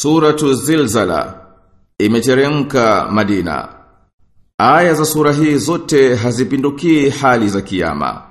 Suratu Zilzala imeteremka Madina. Aya za sura hii zote hazipindukii hali za kiyama.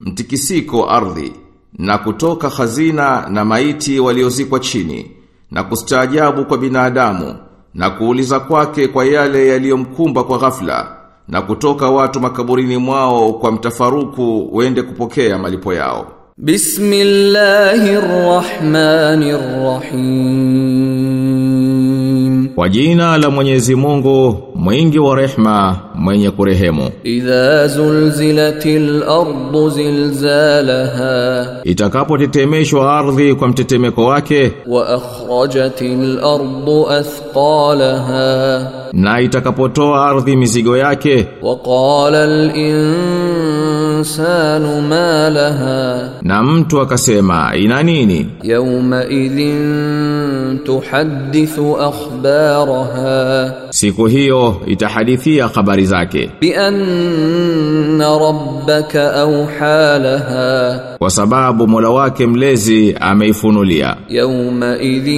Mtikisiko ardhi na kutoka hazina na maiti waliozikwa chini na kustaajabu kwa binadamu na kuuliza kwake kwa yale yaliyomkumba kwa ghafla na kutoka watu makaburini mwao kwa mtafaruku wende kupokea malipo yao. Bismillahirrahmanirrahim. Kwa jina la Mwenyezi Mungu, mwingi wa rehma, mwenye kurehemu. Idha zulzilatil ardu zilzalaha Itakapotetemeshwa ardhi kwa mtetemeko wake wa akhrajatil ardu athqalaha na itakapotoa ardhi mizigo yake wa qala al الْإِنسَانُ مَا لَهَا نَمْتُ وَكَسَمَا إِنَا نِينِ يَوْمَئِذٍ تُحَدِّثُ أَخْبَارَهَا. سِكُ هِيُو إِتَحَدِثِيَا خَبَرِ زَاكِ بِأَنَّ رَبَّكَ أَوْحَى لَهَا. وَسَبَابُ ملواكم ليزي أَمَيْفُنُ لِيَا يَوْمَئِذٍ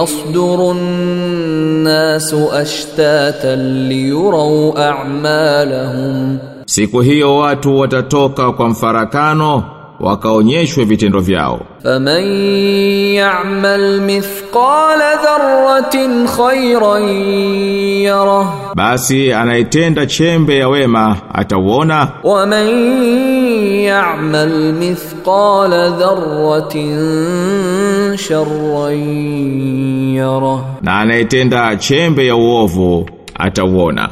يَصْدُرُ النَّاسُ أَشْتَاتًا لِيُرَوْا أَعْمَالَهُمْ. Siku hiyo watu watatoka kwa mfarakano wakaonyeshwe vitendo vyao. Faman ya'mal mithqala dharratin khayran yara, basi anaitenda chembe ya wema atauona. Waman ya'mal mithqala dharratin sharran yara, na anaitenda chembe ya uovu atauona.